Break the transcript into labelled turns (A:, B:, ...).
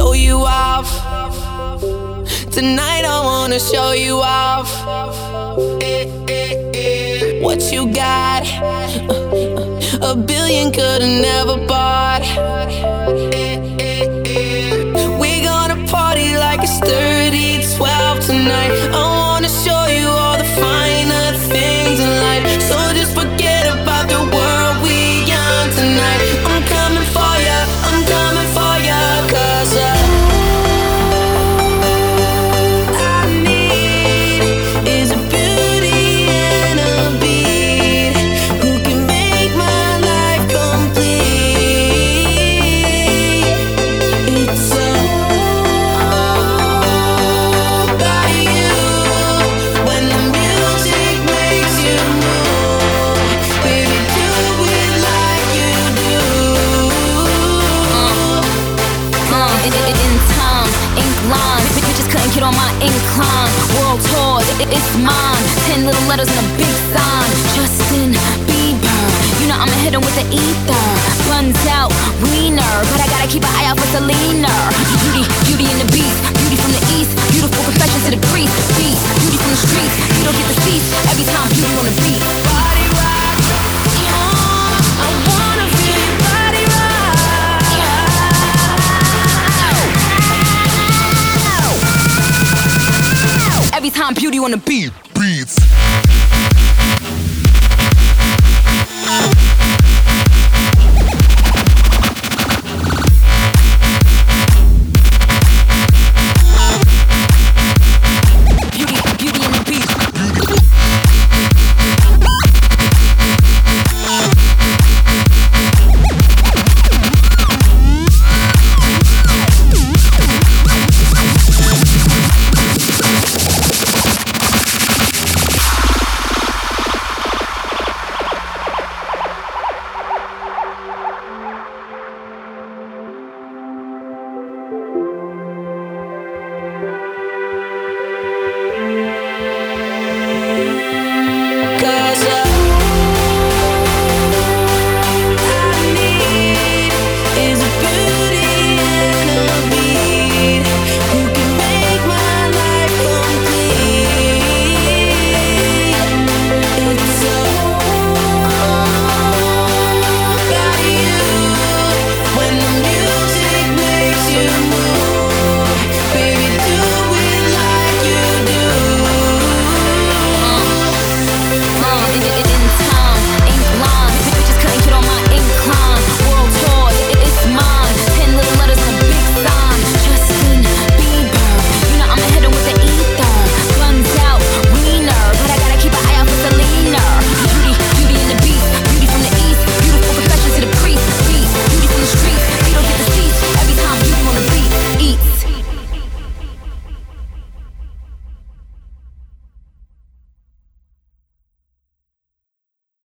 A: show you off. Tonight I wanna show you off. Eh, eh, eh. What you got? Uh,
B: uh, a billion could've get on my incline. World tour, it, it- it's mine. Ten little letters and a big sign. Justin Bieber. You know I'ma hit him with the ether. Buns out, wiener. But I gotta keep an eye out for Selena. Beauty, beauty in the beast. Beauty from the east. Beautiful confession to the priest. Beat, beauty from the streets. You don't get the seats. Every time Anytime beauty on the beat.
C: Beats.